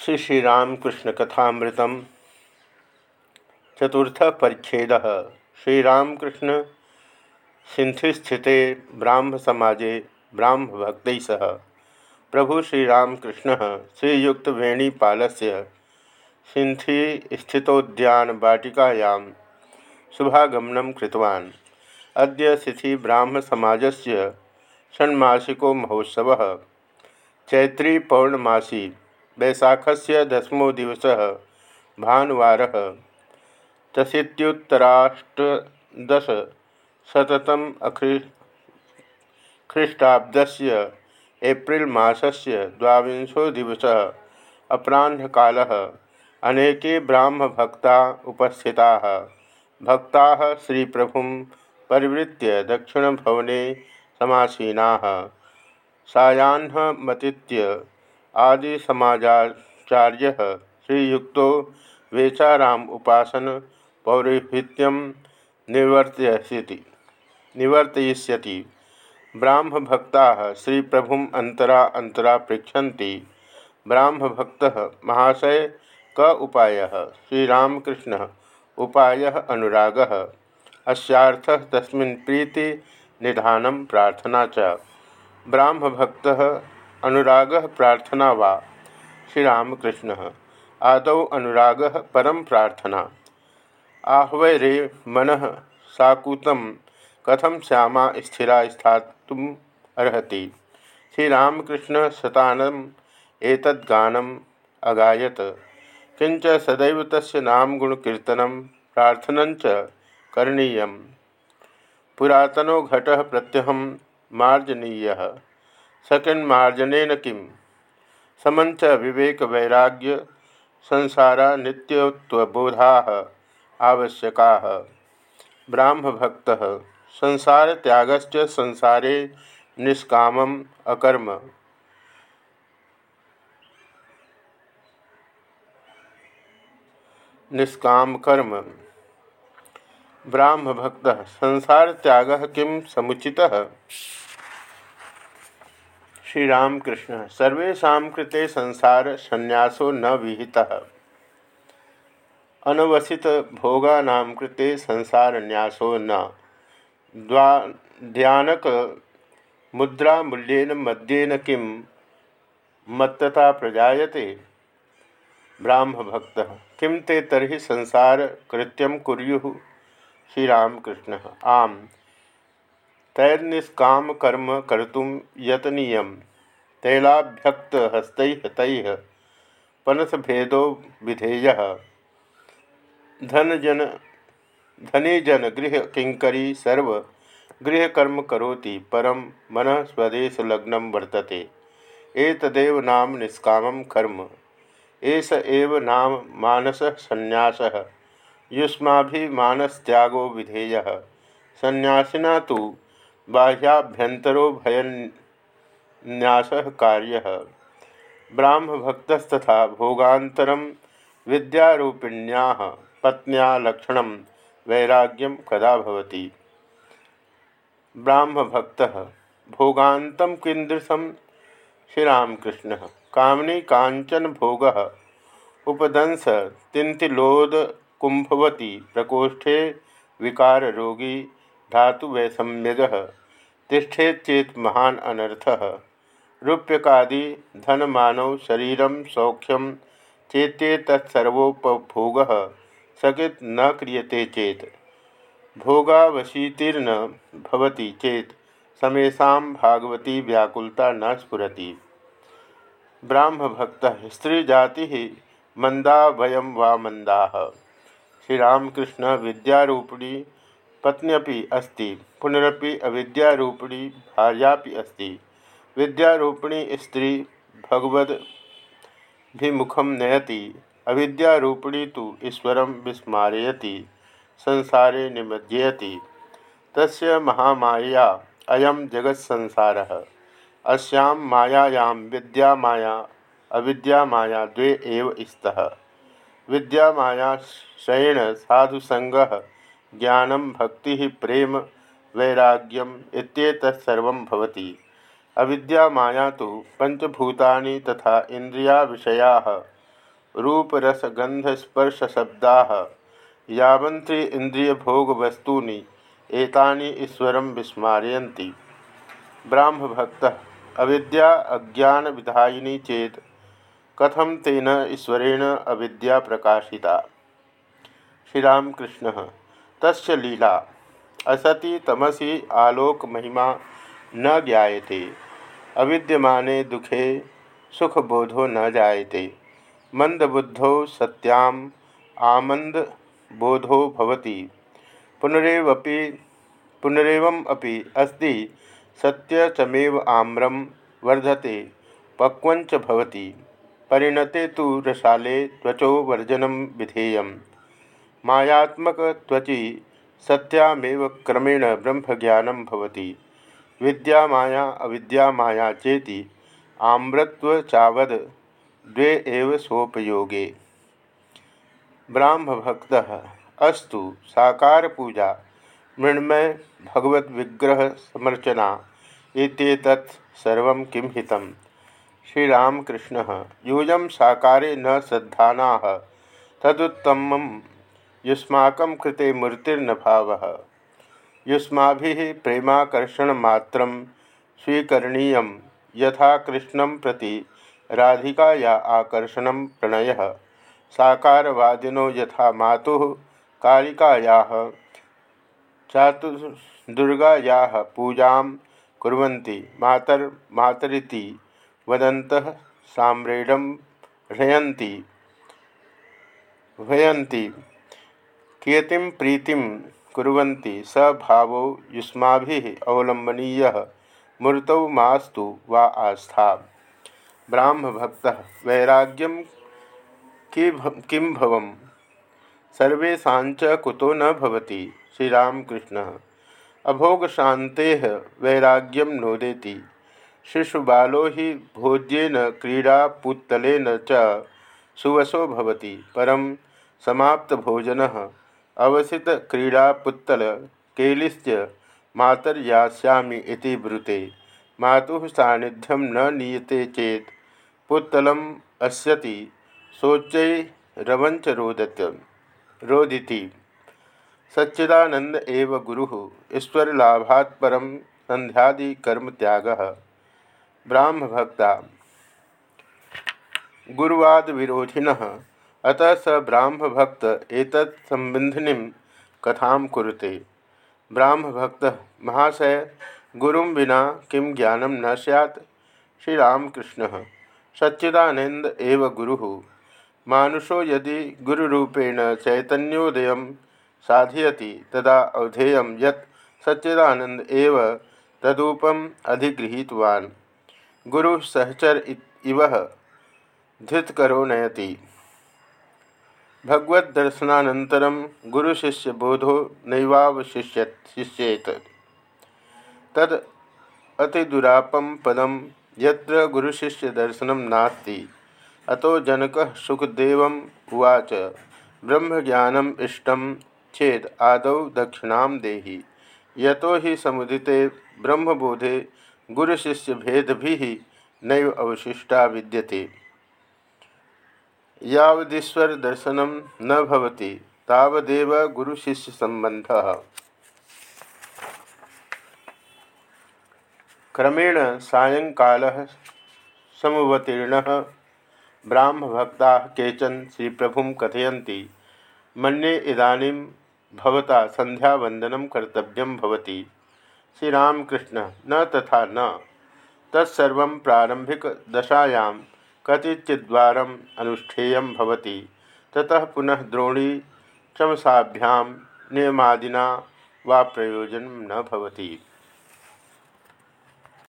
श्री श्रीरामकृष्ण कथामृतम। चतुर्थ परिच्छेद। श्रीरामकृष्ण सिंथिस्थिते ब्राह्म समाजे ब्राह्म भक्त सह। प्रभु श्रीरामकृष्ण श्रीयुक्त वेणीपाल से सिंथी स्थितोद्यान वाटिकायां शुभागमन कृतवान्। अद्य सिथि ब्राह्म समाजस्य षण्मासिको महोत्सव। चैत्री पौर्णमासी वैशाख से दसमो दिवस ख्रीष्टाब्द से एप्रिल मसल द्वांशो दिवस अपराह्नकाल। अनेके ब्राह्म भक्ता उपस्थिता। भक्ता श्री प्रभु परिवृत्य दक्षिण भवने समासीना। सायाह्नमतीत्य आदि समाजाचार्य श्रीयुक्त वेचाराम उपासन पौरोहित्यम निवर्तयति निवर्तयिष्यति। ब्राह्म भक्ता श्री प्रभु अंतरा अंतरा पृछति ब्राह्म भक्त महाशय, क उपाय। श्रीरामकृष्ण, उपाय अनुराग। अस्थ प्रीति निधान प्रार्थना च। ब्राह्म भक्त अनुराग प्रार्थना वा? श्रीरामकृष्ण। आदौ अनुराग परम प्रार्थना। आहवै रे मन साकूत कथम श्यामा स्थिरा स्थातुम श्रीरामकृष्ण शतानम एतद्गानम अगायत। किंच सदैव तस्य नाम गुणकीर्तन प्रार्थन करणीय पुरातनो घट प्रत्यहम मार्जनीय। सकन्मार्जन किम? समंच विवेक वैराग्य संसारा नित्योत्वबोधा आवश्यका। ब्राह्म भक्त संसार त्यागश्च संसारे निष्काम अकर्म। निष्काम कर्म। ब्राह्म भक्त संसार त्याग किम समुचितः? श्रीरामकृष्ण सर्वेशा कृते संसार संन्यासो न विहिता। अनवसित भोगा कृते संसार न्यासो न। ध्यानक मुद्रा मूल्यन मद्येन किं मत्तता प्रजायते? ब्राह्म भक्त किं ते तरी संसार कृत्यम कुरु श्रीरामकृष्ण, आम। तैर्निष्काम कर्म कर्तुम यतनीय। तैलाभ्यक्त हस्त तैः पनसभेदो विधेय। धन जन धनजन धनीजन गृह किंकरी सर्व गृहकर्म करोति परम मन स्वदेशलग्न वर्तते। एतदेव नाम निष्काम कर्म। एस एव नाम मानस संन्यास युष्माभिमानस्त्यागो विधेय। संन्यासिना तो बाह्याभ्यंतरो भयन्यास कार्य। ब्राह्म भक्तस्तथा भोगातर विद्यारूपिण्या पत्न्या लक्षण वैराग्यम कदा भवति? ब्राह्म भक्त भोगात कीदृशम श्रीरामकृष्ण। कामनी कांचन भोग उपदंस तिंतिलोद कुंभवती प्रकोष्ठे विकार रोगी धातु वैषम्यज तिष्ठेत चेत महान अनर्थ। रूप्यकादि धन मानव शरीर सौख्यम चेते तत्सर्वोपभोग सकित न क्रियते चेत। भोगावशीतीर्ण भवति चेत समेशा भागवती व्याकुलता न स्फुरति। ब्राह्म भक्त स्त्री जाति मंदा वयम वा मंदा श्रीरामकृष्ण विद्यारूपिणी पत्न्यपि अस्ति, पुनरपि अविद्यारूपिणी भार्यापि अस्ति। विद्यारूपिणी स्त्री भगवद्भिमुखम नयति, अविद्यारूपिणी तो ईश्वर विस्मारयति, संसारे निमज्जयति। तस्य महामाया अयम जगत्संसारः। अस्यां मायायां विद्या माया अविद्या माया द्वे एव स्तः शयन साधुसंगः ज्ञानम भक्ति प्रेम वैराग्यम इत्येतत्सर्व अविद्या माया तो पंचभूतानि तथा इंद्रिया विषया रूपरसगंधस्पर्शशब्दाः यावन्ति इन्द्रियभोगवस्तूनि, एतानि ईश्वरं विस्मारयन्ति। ब्राह्मभक्तः, अविद्या अज्ञान विधायिनी चेत कथम तेन ईश्वरेण अविद्या प्रकाशिता? श्रीरामकृष्ण। तस्य लीला। असति तमसी आलोक महिमा न ज्ञाते अविद्यमाने दुखे सुखबोधो न जायते। मंदबुद्धौ सत्याम आमंद बोधो भवति। पुनरेवपि पुनरेवम अपि अस्ति सत्यचमेव आम्रम वर्धते पक्वंच भवति। परिणते तो रसाले त्वचो वर्जन विधेय मायात्मक त्वचि सत्यामेव क्रमेण ब्रह्मज्ञानं भवति। विद्या माया, अविद्या माया चेति आम्रत्व चावद द्वे एव सोपयोगे। ब्राह्मभक्त अस्तु साकार पूजा मृण्मय भगवत विग्रह समर्चना इत्येतत् सर्वं किं हितं श्रीरामकृष्ण, यूयं साकारे न श्रद्धानाः तदुत्तमं युष्माकं मूर्तिर्न भावः युष्माभिः प्रेमाकर्षणमात्रं स्वीकरणीयं। यथा कृष्ण प्रति राधिकाया आकर्षण प्रणय। साकारवादिनो यथा मातुः कालिकायाः चातुर्दुर्गाया पूजा कुर्वन्ति। मातर मातरिति वदन्तः साम्रेडं ह्रयन्ति। भयन्ति कियतीं प्रीतिं कुर्वन्ति स भावो युष्माभिः अवलम्बनीयः, मूर्तौ मास्तु वा आस्था। ब्राह्मभक्तः, वैराग्यं किं भवं? सर्वेषाञ्च कुतो न भवति श्रीरामकृष्ण। अभोग शांते वैराग्यम नोदेति। शिशुबालो ही भोज्यन, क्रीड़ापुत्तलेन च सुवसो भवति। परम समाप्त भोजन अवसित क्रीड़ापुत्तल केलिश्च मातर्यास्यामि इति ब्रूते। मातुः सान्निध्यम न नीयते चेत पुत्तलम अस्यति शोच्यरवंच रोदत रोदिति। सच्चिदानंद एव गुरु ईश्वर लाभात् परम संध्यादि कर्म त्याग। ब्राह्म भक्ता गुरुवाद विरोधि अतः स ब्राह्म भक्त एक संबंधिनी कथा कुरुते। ब्राह्म भक्त महाशय, गुरु विना किं ज्ञान न सैत् श्रीरामकृष्ण सच्चिदानंद गुरु। मानुषो यदि गुरुरूपेण चैतन्योदय साधयति, तदा अवधेय यत् सच्चिदानंद तदूपम अधिगृहीतवान्। गुरु सहचर इव धृतकरो नयति। भगवदर्शनानन्तरं गुरुशिष्यबोधो नैवावशिष्य शिष्येत तद अतिदुरापम पदम, यत्र गुरुशिष्यदर्शनं नास्ति। अतो जनकः सुखदेवम् उवाच ब्रह्मज्ञानम् इष्टं चेद आदौ दक्षिणा देहि। यतो ही समुदिते ब्रह्मबोधे गुरुशिष्य भी नैव अवशिष्टा विद्यते। यावदीश्वर दर्शन न गुरुशिष्य संबंध क्रमेण सायंकाल समुवतीर्ण, ब्राह्मभक्ता केचन श्री प्रभु कथयन्ति, मन्ये इदानीं भवता संध्यावंदन कर्तव्यम भवति। श्रीरामकृष्ण, न तथा न। तत्सर्व प्रारंभिक दशायां कतिचिद्वारम अनुष्ठेय भवति। ततः पुनः द्रोणी चमसाभ्याम नियमादिना वा प्रयोजन न भवति।